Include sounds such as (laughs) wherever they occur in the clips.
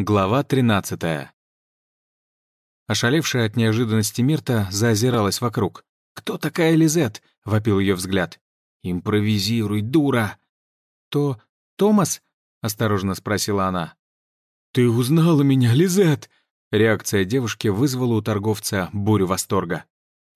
Глава 13. Ошалевшая от неожиданности Мирта заозиралась вокруг. «Кто такая Лизет?» — вопил ее взгляд. «Импровизируй, дура!» «То... Томас?» — осторожно спросила она. «Ты узнала меня, Лизет!» Реакция девушки вызвала у торговца бурю восторга.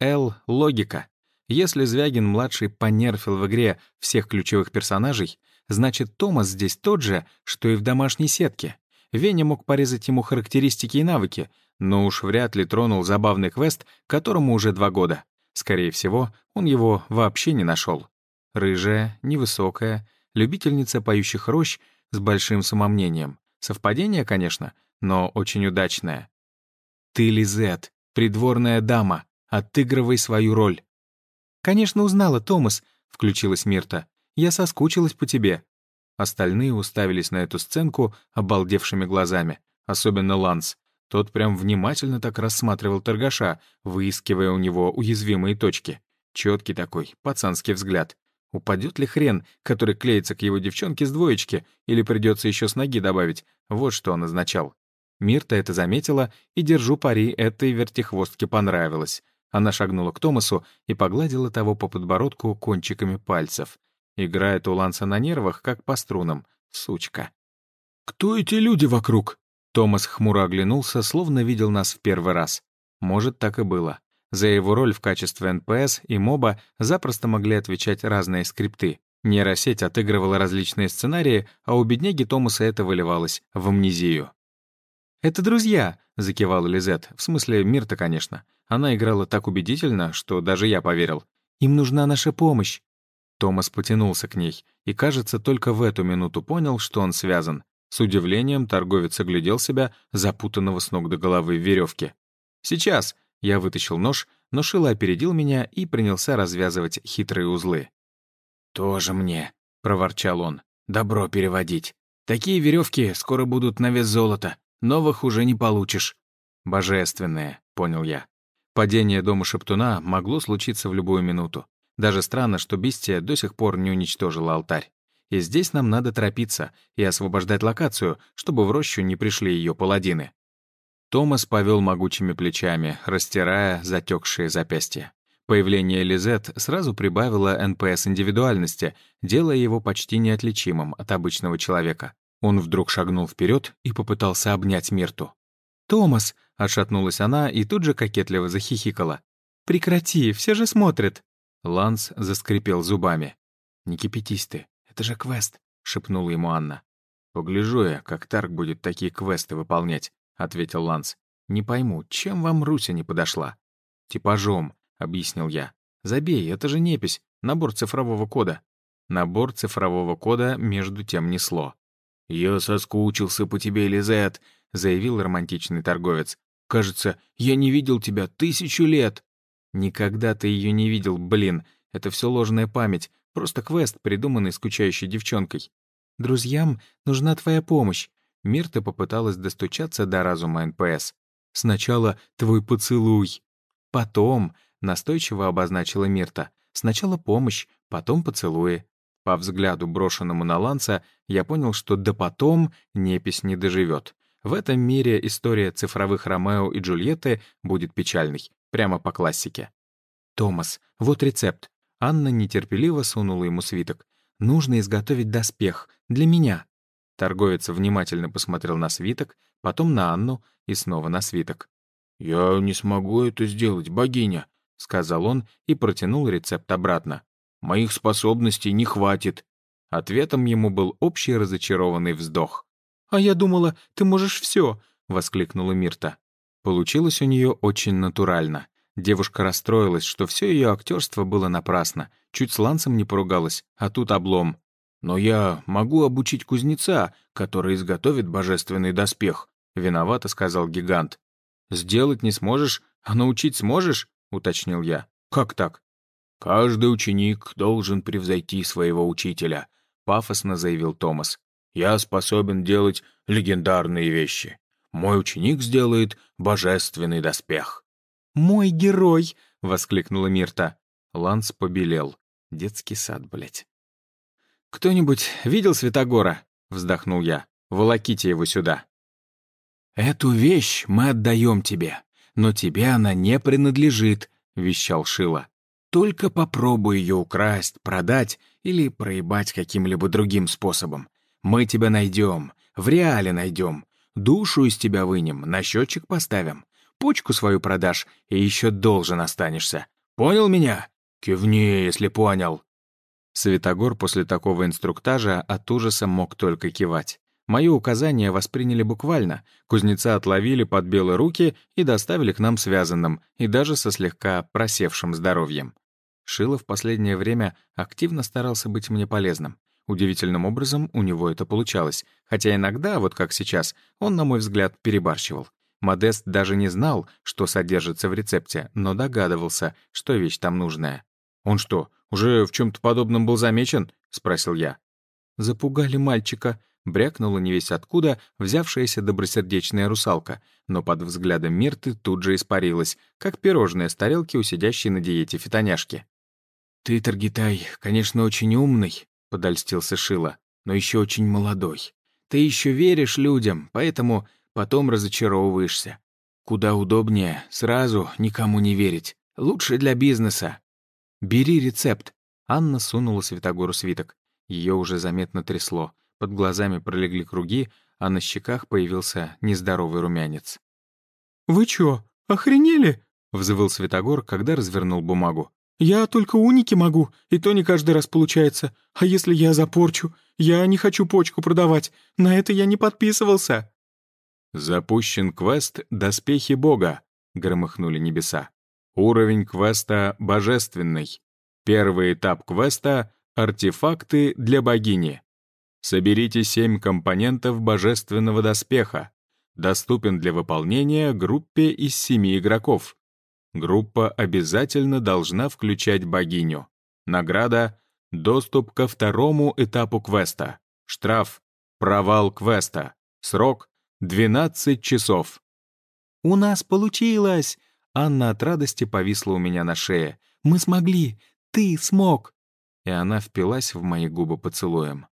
Эл — логика. Если Звягин-младший понерфил в игре всех ключевых персонажей, значит, Томас здесь тот же, что и в домашней сетке. Веня мог порезать ему характеристики и навыки, но уж вряд ли тронул забавный квест, которому уже два года. Скорее всего, он его вообще не нашел. Рыжая, невысокая, любительница поющих рощ с большим самомнением. Совпадение, конечно, но очень удачное. «Ты, Лизет, придворная дама, отыгрывай свою роль». «Конечно, узнала, Томас», — включилась Мирта. «Я соскучилась по тебе». Остальные уставились на эту сценку обалдевшими глазами, особенно Ланс. Тот прям внимательно так рассматривал торгаша, выискивая у него уязвимые точки. Четкий такой, пацанский взгляд. Упадет ли хрен, который клеится к его девчонке с двоечки, или придется еще с ноги добавить? Вот что он означал. Мирта это заметила, и, держу пари, этой вертихвостке понравилось. Она шагнула к Томасу и погладила того по подбородку кончиками пальцев. Играет у Ланса на нервах, как по струнам. Сучка. «Кто эти люди вокруг?» Томас хмуро оглянулся, словно видел нас в первый раз. Может, так и было. За его роль в качестве НПС и моба запросто могли отвечать разные скрипты. Нейросеть отыгрывала различные сценарии, а у бедняги Томаса это выливалось в амнезию. «Это друзья», — закивала Лизет, в смысле Мирта, конечно. Она играла так убедительно, что даже я поверил. «Им нужна наша помощь». Томас потянулся к ней и, кажется, только в эту минуту понял, что он связан. С удивлением торговец оглядел себя, запутанного с ног до головы в веревке. «Сейчас!» — я вытащил нож, но Шило опередил меня и принялся развязывать хитрые узлы. «Тоже мне», — проворчал он, — «добро переводить. Такие веревки скоро будут на вес золота, новых уже не получишь». «Божественные», — понял я. Падение дома Шептуна могло случиться в любую минуту. Даже странно, что Бестия до сих пор не уничтожила алтарь. И здесь нам надо торопиться и освобождать локацию, чтобы в рощу не пришли ее паладины. Томас повел могучими плечами, растирая затекшие запястья. Появление Лизет сразу прибавило НПС индивидуальности, делая его почти неотличимым от обычного человека. Он вдруг шагнул вперед и попытался обнять Мирту. «Томас!» — отшатнулась она и тут же кокетливо захихикала. «Прекрати, все же смотрят!» Ланс заскрипел зубами. «Не кипятись ты, это же квест», — шепнула ему Анна. «Погляжу я, как Тарк будет такие квесты выполнять», — ответил Ланс. «Не пойму, чем вам Руся не подошла?» «Типажом», — объяснил я. «Забей, это же непись, набор цифрового кода». Набор цифрового кода между тем несло. «Я соскучился по тебе, Лизет», — заявил романтичный торговец. «Кажется, я не видел тебя тысячу лет». Никогда ты ее не видел, блин. Это все ложная память. Просто квест, придуманный скучающей девчонкой. Друзьям нужна твоя помощь. Мирта попыталась достучаться до разума НПС. Сначала твой поцелуй. Потом, настойчиво обозначила Мирта. Сначала помощь, потом поцелуи. По взгляду, брошенному на Ланса, я понял, что до потом непись не доживет. В этом мире история цифровых Ромео и Джульетты будет печальной. Прямо по классике. «Томас, вот рецепт». Анна нетерпеливо сунула ему свиток. «Нужно изготовить доспех. Для меня». Торговец внимательно посмотрел на свиток, потом на Анну и снова на свиток. «Я не смогу это сделать, богиня», — сказал он и протянул рецепт обратно. «Моих способностей не хватит». Ответом ему был общий разочарованный вздох. «А я думала, ты можешь все», — воскликнула Мирта. Получилось у нее очень натурально. Девушка расстроилась, что все ее актерство было напрасно. Чуть с Лансом не поругалась, а тут облом. «Но я могу обучить кузнеца, который изготовит божественный доспех», — виновато сказал гигант. «Сделать не сможешь, а научить сможешь?» — уточнил я. «Как так?» «Каждый ученик должен превзойти своего учителя», — пафосно заявил Томас. «Я способен делать легендарные вещи. Мой ученик сделает божественный доспех». «Мой герой!» — воскликнула Мирта. Ланс побелел. Детский сад, блядь. «Кто-нибудь видел Святогора?» — вздохнул я. «Волоките его сюда». «Эту вещь мы отдаем тебе, но тебе она не принадлежит», — вещал Шила. «Только попробуй ее украсть, продать или проебать каким-либо другим способом. Мы тебя найдем, в реале найдем, душу из тебя вынем, на счетчик поставим, почку свою продашь и еще должен останешься. Понял меня? Кивни, если понял». Светогор после такого инструктажа от ужаса мог только кивать. Мое указание восприняли буквально. Кузнеца отловили под белые руки и доставили к нам связанным, и даже со слегка просевшим здоровьем. Шило в последнее время активно старался быть мне полезным. Удивительным образом у него это получалось, хотя иногда, вот как сейчас, он, на мой взгляд, перебарщивал. Модест даже не знал, что содержится в рецепте, но догадывался, что вещь там нужная. «Он что, уже в чем то подобном был замечен?» — спросил я. «Запугали мальчика», — брякнула невесть откуда взявшаяся добросердечная русалка, но под взглядом Мирты тут же испарилась, как пирожное с тарелки у сидящей на диете фитоняшки. «Ты, Таргитай, конечно, очень умный», — подольстился Шила, «но еще очень молодой. Ты еще веришь людям, поэтому потом разочаровываешься. Куда удобнее сразу никому не верить. Лучше для бизнеса. Бери рецепт». Анна сунула Святогору свиток. Ее уже заметно трясло. Под глазами пролегли круги, а на щеках появился нездоровый румянец. «Вы чё, охренели?» — взвыл Святогор, когда развернул бумагу. Я только уники могу, и то не каждый раз получается. А если я запорчу? Я не хочу почку продавать. На это я не подписывался». «Запущен квест «Доспехи Бога», — громыхнули небеса. Уровень квеста «Божественный». Первый этап квеста — «Артефакты для богини». Соберите семь компонентов божественного доспеха. Доступен для выполнения группе из семи игроков. Группа обязательно должна включать богиню. Награда — доступ ко второму этапу квеста. Штраф — провал квеста. Срок — 12 часов. «У нас получилось!» Анна от радости повисла у меня на шее. «Мы смогли! Ты смог!» И она впилась в мои губы поцелуем.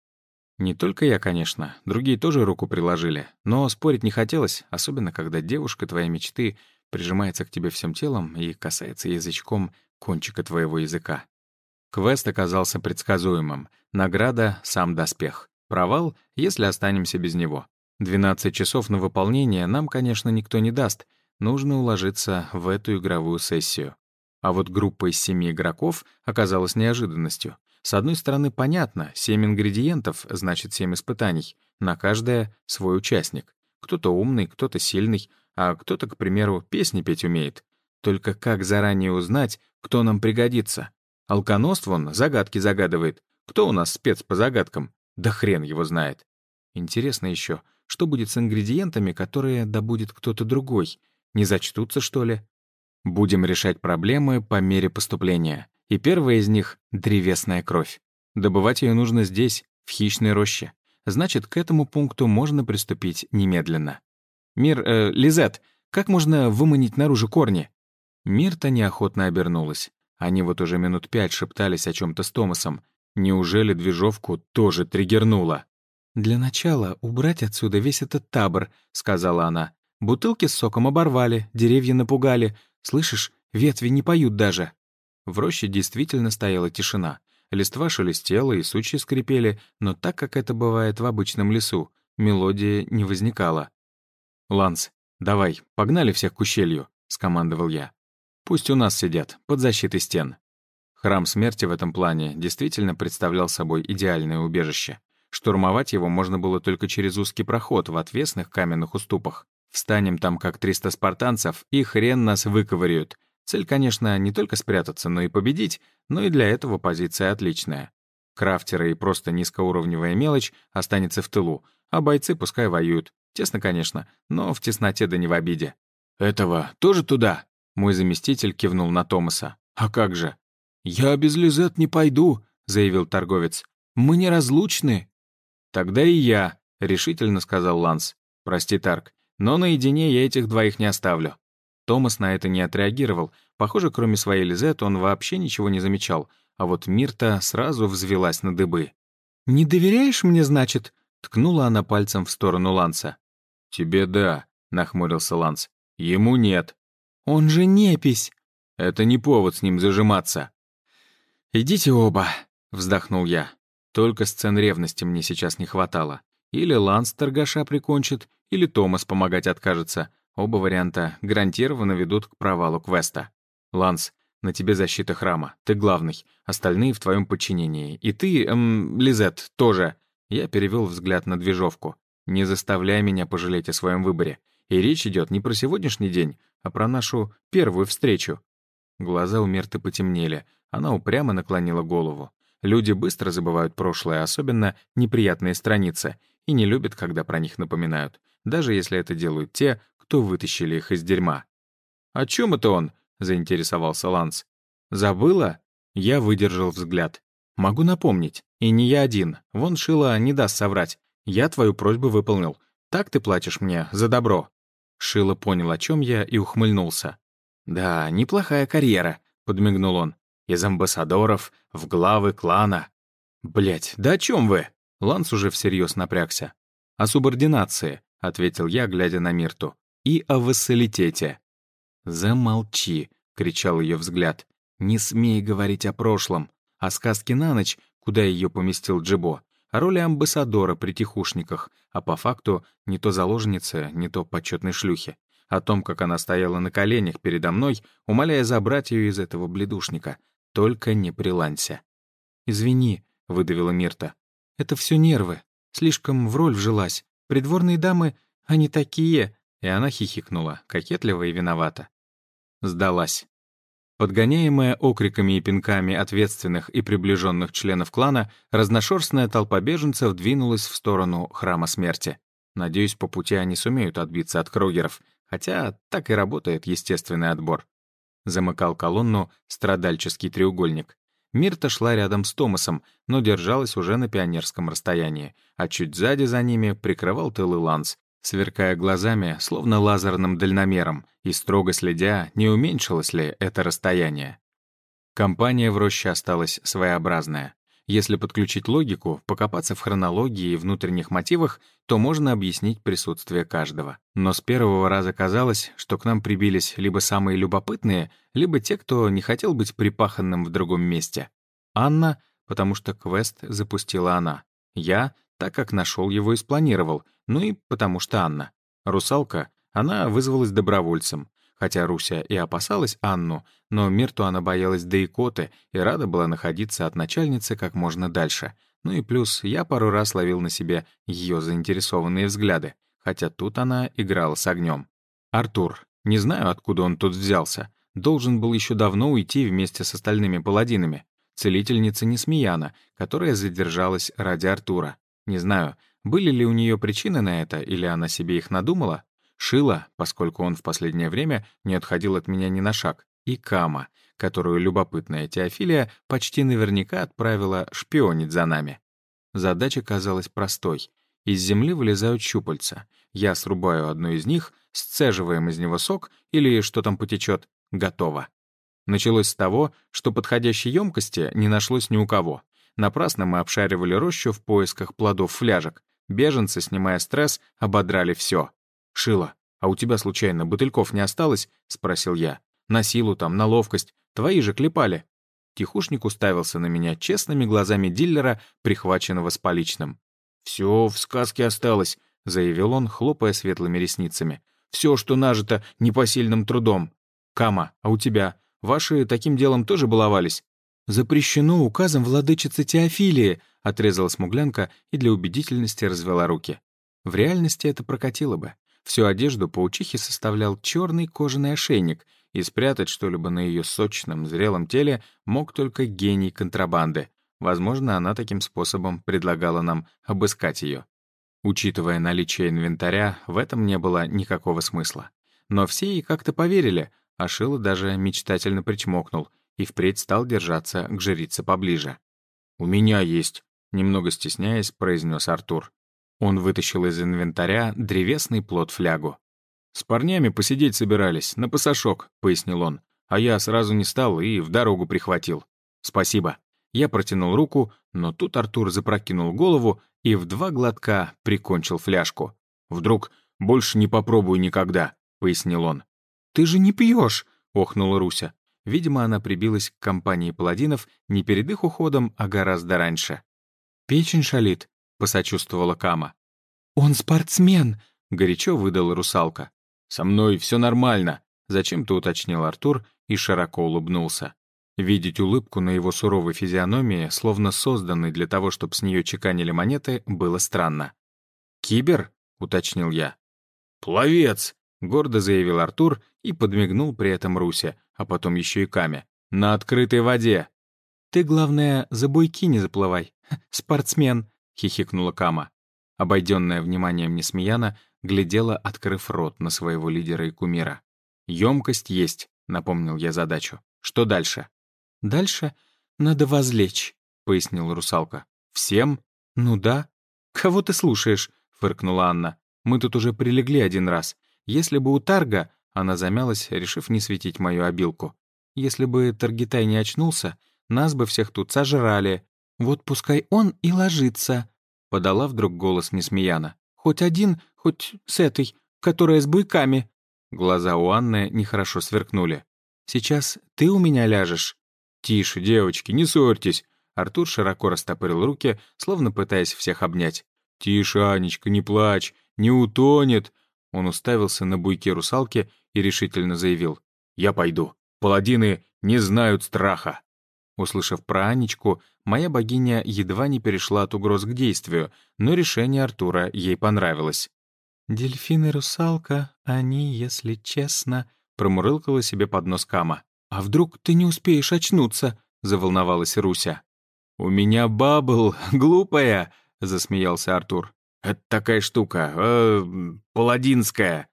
Не только я, конечно, другие тоже руку приложили, но спорить не хотелось, особенно когда девушка твоей мечты прижимается к тебе всем телом и касается язычком кончика твоего языка. Квест оказался предсказуемым. Награда — сам доспех. Провал, если останемся без него. 12 часов на выполнение нам, конечно, никто не даст. Нужно уложиться в эту игровую сессию. А вот группа из семи игроков оказалась неожиданностью. С одной стороны, понятно, семь ингредиентов, значит, семь испытаний. На каждое — свой участник. Кто-то умный, кто-то сильный, а кто-то, к примеру, песни петь умеет. Только как заранее узнать, кто нам пригодится? Алконост вон загадки загадывает. Кто у нас спец по загадкам? Да хрен его знает. Интересно еще, что будет с ингредиентами, которые добудет кто-то другой? Не зачтутся, что ли? Будем решать проблемы по мере поступления. И первая из них — древесная кровь. Добывать ее нужно здесь, в хищной роще. Значит, к этому пункту можно приступить немедленно. «Мир, э, Лизет, как можно выманить наружу корни?» Мирта неохотно обернулась. Они вот уже минут пять шептались о чем то с Томасом. Неужели движовку тоже триггернуло? «Для начала убрать отсюда весь этот табор», — сказала она. «Бутылки с соком оборвали, деревья напугали. Слышишь, ветви не поют даже». В роще действительно стояла тишина. Листва шелестела и сучья скрипели, но так, как это бывает в обычном лесу, мелодия не возникала. «Ланс, давай, погнали всех к ущелью», — скомандовал я. «Пусть у нас сидят, под защитой стен». Храм смерти в этом плане действительно представлял собой идеальное убежище. Штурмовать его можно было только через узкий проход в отвесных каменных уступах. Встанем там как 300 спартанцев, и хрен нас выковыряют. Цель, конечно, не только спрятаться, но и победить, но и для этого позиция отличная. Крафтеры и просто низкоуровневая мелочь останется в тылу, а бойцы пускай воюют. Тесно, конечно, но в тесноте да не в обиде. «Этого тоже туда?» Мой заместитель кивнул на Томаса. «А как же?» «Я без Лизет не пойду», — заявил торговец. «Мы неразлучны». «Тогда и я», — решительно сказал Ланс. «Прости, Тарк, но наедине я этих двоих не оставлю». Томас на это не отреагировал. Похоже, кроме своей Лизет, он вообще ничего не замечал. А вот Мирта сразу взвелась на дыбы. «Не доверяешь мне, значит?» — ткнула она пальцем в сторону Ланса. «Тебе да», — нахмурился Ланс. «Ему нет». «Он же непись!» «Это не повод с ним зажиматься». «Идите оба», — вздохнул я. Только сцен ревности мне сейчас не хватало. Или Ланс торгаша прикончит, или Томас помогать откажется. Оба варианта гарантированно ведут к провалу квеста. Ланс, на тебе защита храма. Ты главный. Остальные в твоем подчинении. И ты, эм, Лизет, тоже. Я перевел взгляд на движовку. Не заставляй меня пожалеть о своем выборе. И речь идет не про сегодняшний день, а про нашу первую встречу. Глаза у Мерты потемнели. Она упрямо наклонила голову. Люди быстро забывают прошлое, особенно неприятные страницы, и не любят, когда про них напоминают, даже если это делают те, кто вытащили их из дерьма. «О чем это он?» — заинтересовался Ланс. «Забыла?» Я выдержал взгляд. «Могу напомнить. И не я один. Вон Шила не даст соврать. Я твою просьбу выполнил. Так ты платишь мне за добро». Шила понял, о чем я, и ухмыльнулся. «Да, неплохая карьера», — подмигнул он. «Из амбассадоров в главы клана». Блять, да о чем вы?» Ланс уже всерьез напрягся. «О субординации», — ответил я, глядя на Мирту. «И о вассалитете». «Замолчи», — кричал ее взгляд. «Не смей говорить о прошлом. О сказке на ночь, куда ее поместил Джибо. О роли амбассадора при тихушниках, а по факту не то заложницы, не то почетной шлюхи. О том, как она стояла на коленях передо мной, умоляя забрать ее из этого бледушника. Только не при Лансе. «Извини», — выдавила Мирта. «Это все нервы. Слишком в роль вжилась. Придворные дамы, они такие...» И она хихикнула, кокетливо и виновата. Сдалась. Подгоняемая окриками и пинками ответственных и приближенных членов клана, разношерстная толпа беженцев двинулась в сторону Храма Смерти. Надеюсь, по пути они сумеют отбиться от Крогеров, хотя так и работает естественный отбор. Замыкал колонну страдальческий треугольник. Мирта шла рядом с Томасом, но держалась уже на пионерском расстоянии, а чуть сзади за ними прикрывал тылы Ланс, сверкая глазами, словно лазерным дальномером, и строго следя, не уменьшилось ли это расстояние. Компания в роще осталась своеобразная. Если подключить логику, покопаться в хронологии и внутренних мотивах, то можно объяснить присутствие каждого. Но с первого раза казалось, что к нам прибились либо самые любопытные, либо те, кто не хотел быть припаханным в другом месте. Анна, потому что квест запустила она. Я, так как нашел его и спланировал, ну и потому что Анна. Русалка, она вызвалась добровольцем. Хотя Руся и опасалась Анну, но Мирту она боялась да икоты и рада была находиться от начальницы как можно дальше. Ну и плюс я пару раз ловил на себе ее заинтересованные взгляды, хотя тут она играла с огнем. Артур. Не знаю, откуда он тут взялся. Должен был еще давно уйти вместе с остальными паладинами. Целительница Несмеяна, которая задержалась ради Артура. Не знаю, были ли у нее причины на это, или она себе их надумала. Шила, поскольку он в последнее время не отходил от меня ни на шаг, и Кама, которую любопытная Теофилия почти наверняка отправила шпионить за нами. Задача казалась простой. Из земли вылезают щупальца. Я срубаю одно из них, сцеживаем из него сок или что там потечет, готово. Началось с того, что подходящей емкости не нашлось ни у кого. Напрасно мы обшаривали рощу в поисках плодов фляжек. Беженцы, снимая стресс, ободрали все. «Шила, а у тебя, случайно, бутыльков не осталось?» — спросил я. «На силу там, на ловкость. Твои же клепали». Тихушник уставился на меня честными глазами диллера, прихваченного с поличным. «Все в сказке осталось», — заявил он, хлопая светлыми ресницами. «Все, что нажито непосильным трудом. Кама, а у тебя? Ваши таким делом тоже баловались?» «Запрещено указом владычицы Теофилии», — отрезала смуглянка и для убедительности развела руки. В реальности это прокатило бы. Всю одежду паучихи составлял черный кожаный ошейник, и спрятать что-либо на ее сочном, зрелом теле мог только гений контрабанды. Возможно, она таким способом предлагала нам обыскать ее. Учитывая наличие инвентаря, в этом не было никакого смысла. Но все ей как-то поверили, а Шила даже мечтательно причмокнул — и впредь стал держаться к жрице поближе. «У меня есть», — немного стесняясь, произнес Артур. Он вытащил из инвентаря древесный плод-флягу. «С парнями посидеть собирались, на пасашок», — пояснил он. «А я сразу не стал и в дорогу прихватил. Спасибо». Я протянул руку, но тут Артур запрокинул голову и в два глотка прикончил фляжку. Вдруг Больше не попробую никогда», — пояснил он. «Ты же не пьешь!» — охнула Руся. Видимо, она прибилась к компании паладинов не перед их уходом, а гораздо раньше. «Печень шалит», — посочувствовала Кама. «Он спортсмен!» — горячо выдала русалка. «Со мной все нормально», — зачем-то уточнил Артур и широко улыбнулся. Видеть улыбку на его суровой физиономии, словно созданной для того, чтобы с нее чеканили монеты, было странно. «Кибер?» — уточнил я. «Пловец!» — гордо заявил Артур и подмигнул при этом Русе, а потом еще и Каме. «На открытой воде!» «Ты, главное, за буйки не заплывай. (laughs) Спортсмен!» — хихикнула Кама. Обойденная вниманием Несмеяна глядела, открыв рот на своего лидера и кумира. «Емкость есть», — напомнил я задачу. «Что дальше?» «Дальше надо возлечь», — пояснила русалка. «Всем?» «Ну да». «Кого ты слушаешь?» — фыркнула Анна. «Мы тут уже прилегли один раз. Если бы у Тарга она замялась, решив не светить мою обилку. «Если бы Таргитай не очнулся, нас бы всех тут сожрали. Вот пускай он и ложится», — подала вдруг голос Несмеяна. «Хоть один, хоть с этой, которая с буйками». Глаза у Анны нехорошо сверкнули. «Сейчас ты у меня ляжешь». «Тише, девочки, не ссорьтесь». Артур широко растопырил руки, словно пытаясь всех обнять. «Тише, Анечка, не плачь, не утонет». Он уставился на буйки русалки и решительно заявил. «Я пойду. Паладины не знают страха». Услышав про Анечку, моя богиня едва не перешла от угроз к действию, но решение Артура ей понравилось. «Дельфин и русалка, они, если честно...» промурлкала себе под нос Кама. «А вдруг ты не успеешь очнуться?» — заволновалась Руся. «У меня бабл, (laughs) глупая!» — засмеялся Артур. «Это такая штука, э, паладинская.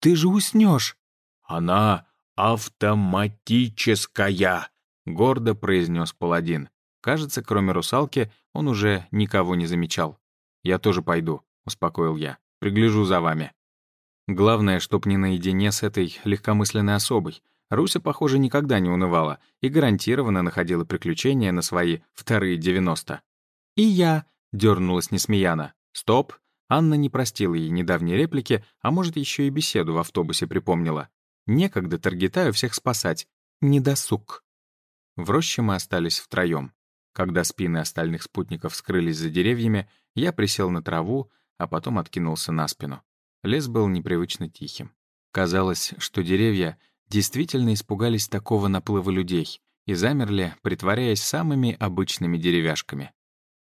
Ты же уснешь. Она автоматическая, гордо произнес паладин. Кажется, кроме русалки, он уже никого не замечал. «Я тоже пойду», — успокоил я. «Пригляжу за вами». Главное, чтоб не наедине с этой легкомысленной особой. Руся, похоже, никогда не унывала и гарантированно находила приключения на свои вторые девяносто. «И я», — дернулась Несмеяна. «Стоп!» Анна не простила ей недавние реплики, а может, еще и беседу в автобусе припомнила. Некогда Таргитаю всех спасать. Недосуг. В роще мы остались втроем. Когда спины остальных спутников скрылись за деревьями, я присел на траву, а потом откинулся на спину. Лес был непривычно тихим. Казалось, что деревья действительно испугались такого наплыва людей и замерли, притворяясь самыми обычными деревяшками.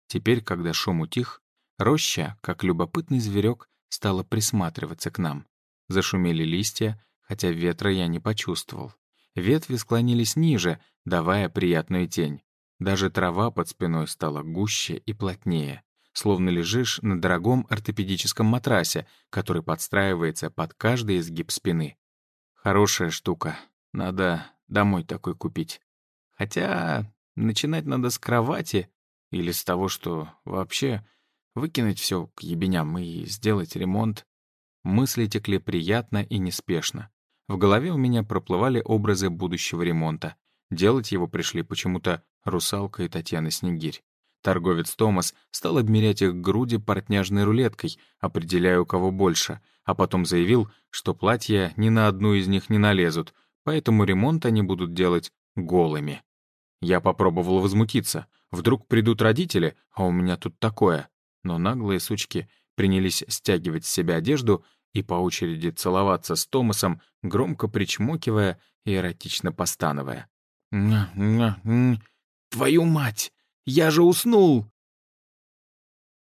Теперь, когда шум утих, Роща, как любопытный зверек, стала присматриваться к нам. Зашумели листья, хотя ветра я не почувствовал. Ветви склонились ниже, давая приятную тень. Даже трава под спиной стала гуще и плотнее, словно лежишь на дорогом ортопедическом матрасе, который подстраивается под каждый изгиб спины. Хорошая штука. Надо домой такой купить. Хотя начинать надо с кровати или с того, что вообще Выкинуть все к ебеням и сделать ремонт. Мысли текли приятно и неспешно. В голове у меня проплывали образы будущего ремонта. Делать его пришли почему-то Русалка и Татьяна Снегирь. Торговец Томас стал обмерять их груди портняжной рулеткой, определяя, у кого больше, а потом заявил, что платья ни на одну из них не налезут, поэтому ремонт они будут делать голыми. Я попробовал возмутиться. Вдруг придут родители, а у меня тут такое но наглые сучки принялись стягивать с себя одежду и по очереди целоваться с Томасом, громко причмокивая и эротично постановая. «Твою мать! Я же уснул!»